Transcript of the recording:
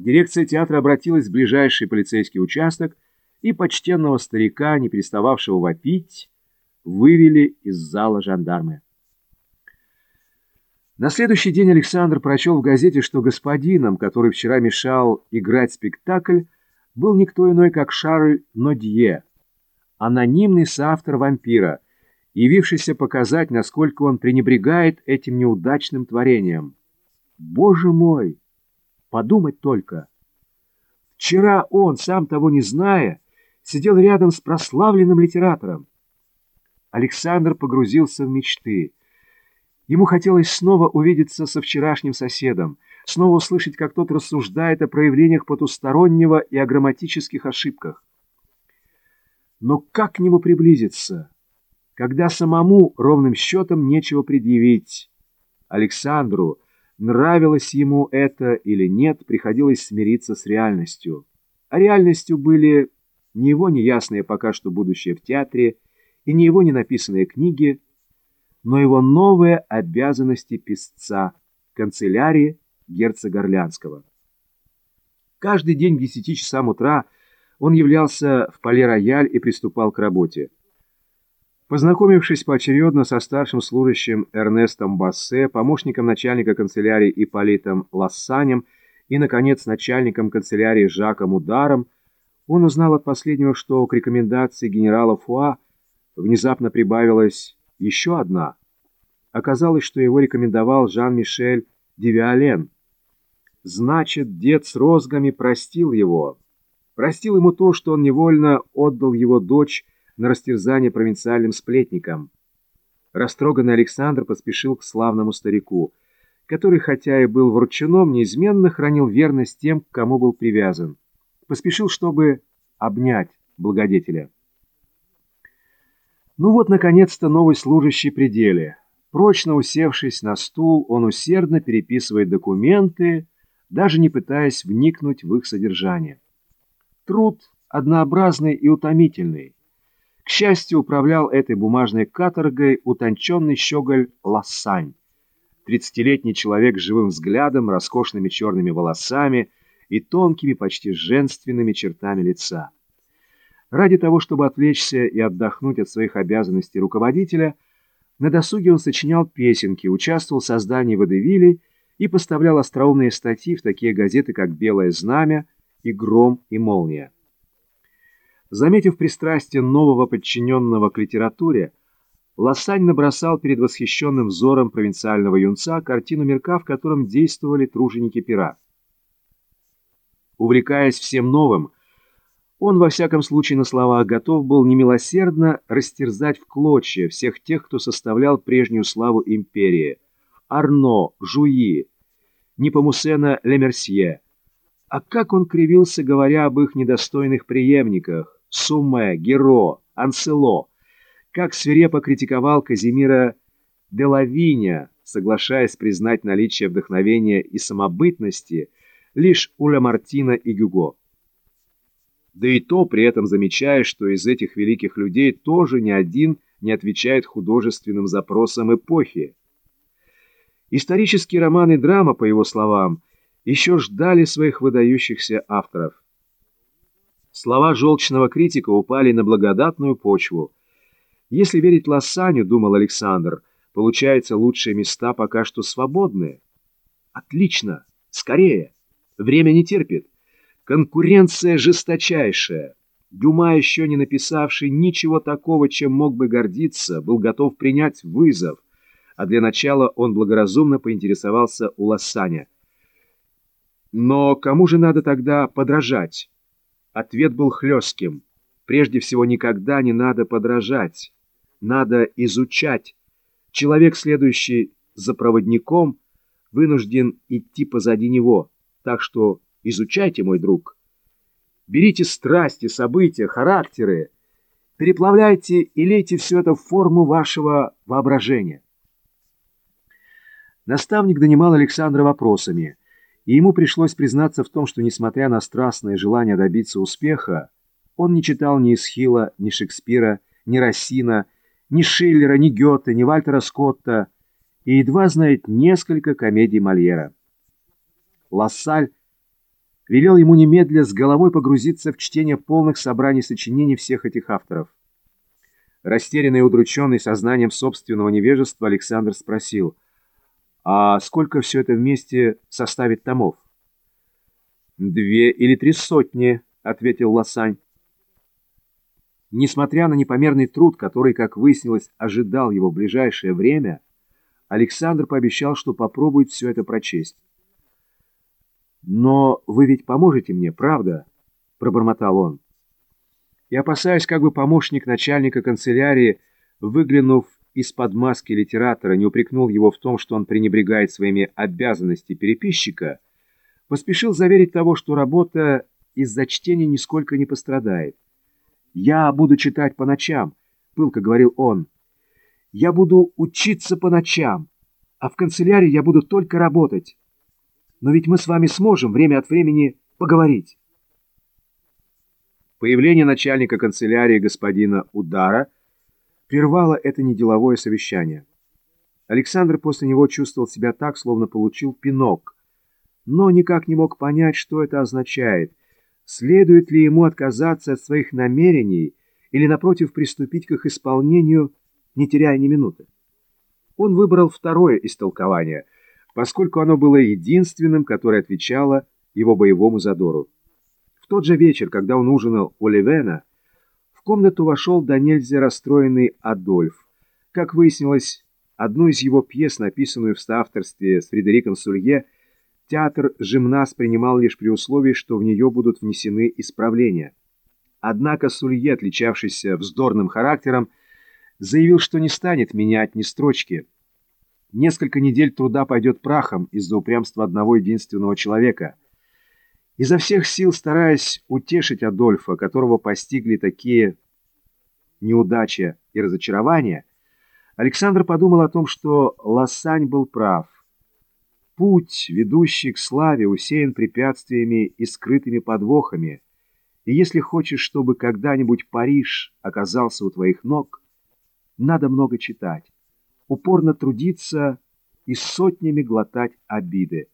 Дирекция театра обратилась в ближайший полицейский участок, и почтенного старика, не перестававшего вопить, вывели из зала жандармы. На следующий день Александр прочел в газете, что господином, который вчера мешал играть спектакль, был никто иной, как Шарль Нодье, анонимный соавтор «Вампира», явившийся показать, насколько он пренебрегает этим неудачным творением. Боже мой! Подумать только! Вчера он, сам того не зная, сидел рядом с прославленным литератором. Александр погрузился в мечты. Ему хотелось снова увидеться со вчерашним соседом, снова услышать, как тот рассуждает о проявлениях потустороннего и о грамматических ошибках. Но как к нему приблизиться, когда самому ровным счетом нечего предъявить? Александру, нравилось ему это или нет, приходилось смириться с реальностью. А реальностью были ни его неясное пока что будущее в театре и не его ненаписанные книги, но его новые обязанности писца канцелярии герцога Орлянского. Каждый день к десяти часам утра он являлся в Пале-Рояль и приступал к работе. Познакомившись поочередно со старшим служащим Эрнестом Бассе, помощником начальника канцелярии Ипполитом Лассанем и, наконец, начальником канцелярии Жаком Ударом, он узнал от последнего, что к рекомендации генерала Фуа внезапно прибавилась еще одна. Оказалось, что его рекомендовал Жан-Мишель Девиален. Значит, дед с розгами простил его. Простил ему то, что он невольно отдал его дочь на растерзание провинциальным сплетникам. Растроганный Александр поспешил к славному старику, который, хотя и был ворчуном, неизменно хранил верность тем, к кому был привязан. Поспешил, чтобы обнять благодетеля. Ну вот, наконец-то, новый служащий при деле. Прочно усевшись на стул, он усердно переписывает документы, даже не пытаясь вникнуть в их содержание. Труд однообразный и утомительный. К счастью, управлял этой бумажной каторгой утонченный щеголь Лассань. Тридцатилетний человек с живым взглядом, роскошными черными волосами и тонкими, почти женственными чертами лица. Ради того, чтобы отвлечься и отдохнуть от своих обязанностей руководителя – на досуге он сочинял песенки, участвовал в создании водевилей и поставлял остроумные статьи в такие газеты, как «Белое знамя» и «Гром и молния». Заметив пристрастие нового подчиненного к литературе, Лосань набросал перед восхищенным взором провинциального юнца картину мирка, в котором действовали труженики пера. Увлекаясь всем новым, он, во всяком случае, на словах готов был немилосердно растерзать в клочья всех тех, кто составлял прежнюю славу империи. Арно, Жуи, Непомусена Лемерсье. А как он кривился, говоря об их недостойных преемниках, Сумме, Геро, Ансело. Как свирепо критиковал Казимира Делавиня, соглашаясь признать наличие вдохновения и самобытности лишь у Ламартина и Гюго да и то при этом замечая, что из этих великих людей тоже ни один не отвечает художественным запросам эпохи. Исторические романы и драма, по его словам, еще ждали своих выдающихся авторов. Слова желчного критика упали на благодатную почву. Если верить Лассаню, думал Александр, получается, лучшие места пока что свободные. Отлично! Скорее! Время не терпит. Конкуренция жесточайшая. Дюма, еще не написавший ничего такого, чем мог бы гордиться, был готов принять вызов, а для начала он благоразумно поинтересовался у Лассаня. Но кому же надо тогда подражать? Ответ был хлестким. Прежде всего, никогда не надо подражать. Надо изучать. Человек, следующий за проводником, вынужден идти позади него, так что Изучайте, мой друг. Берите страсти, события, характеры, переплавляйте и лейте все это в форму вашего воображения. Наставник донимал Александра вопросами, и ему пришлось признаться в том, что, несмотря на страстное желание добиться успеха, он не читал ни Исхила, ни Шекспира, ни Рассина, ни Шиллера, ни Гёте, ни Вальтера Скотта и едва знает несколько комедий Мольера. Лассаль велел ему немедля с головой погрузиться в чтение полных собраний сочинений всех этих авторов. Растерянный и удрученный сознанием собственного невежества, Александр спросил, «А сколько все это вместе составит томов?» «Две или три сотни», — ответил Лосань. Несмотря на непомерный труд, который, как выяснилось, ожидал его в ближайшее время, Александр пообещал, что попробует все это прочесть. «Но вы ведь поможете мне, правда?» — пробормотал он. И, опасаясь, как бы помощник начальника канцелярии, выглянув из-под маски литератора, не упрекнул его в том, что он пренебрегает своими обязанностями переписчика, поспешил заверить того, что работа из-за чтения нисколько не пострадает. «Я буду читать по ночам», — пылко говорил он. «Я буду учиться по ночам, а в канцелярии я буду только работать. Но ведь мы с вами сможем время от времени поговорить». Появление начальника канцелярии господина Удара прервало это неделовое совещание. Александр после него чувствовал себя так, словно получил пинок, но никак не мог понять, что это означает, следует ли ему отказаться от своих намерений или, напротив, приступить к их исполнению, не теряя ни минуты. Он выбрал второе истолкование, поскольку оно было единственным, которое отвечало его боевому задору. В тот же вечер, когда он ужинал у Левена, комнату вошел до нельзя расстроенный Адольф. Как выяснилось, одну из его пьес, написанную в соавторстве с Фредериком Сулье, Театр «Жимнас» принимал лишь при условии, что в нее будут внесены исправления. Однако Сулье, отличавшийся вздорным характером, заявил, что не станет менять ни строчки. Несколько недель труда пойдет прахом из-за упрямства одного единственного человека. Изо всех сил стараясь утешить Адольфа, которого постигли такие неудачи и разочарования, Александр подумал о том, что Лассань был прав. Путь, ведущий к славе, усеян препятствиями и скрытыми подвохами. И если хочешь, чтобы когда-нибудь Париж оказался у твоих ног, надо много читать, упорно трудиться и сотнями глотать обиды.